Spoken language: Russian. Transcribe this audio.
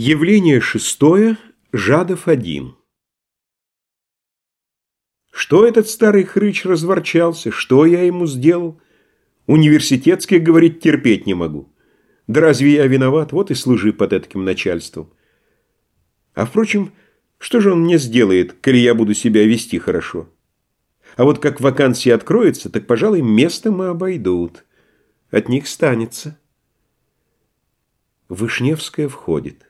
Явление шестое. Жадов один. Что этот старый хрыч разворчался? Что я ему сделал? Университетских, говорит, терпеть не могу. Да разве я виноват? Вот и служи под этим начальством. А впрочем, что же он мне сделает, коли я буду себя вести хорошо? А вот как вакансия откроется, так, пожалуй, место мы обойдут. От них станется. Вышневская входит.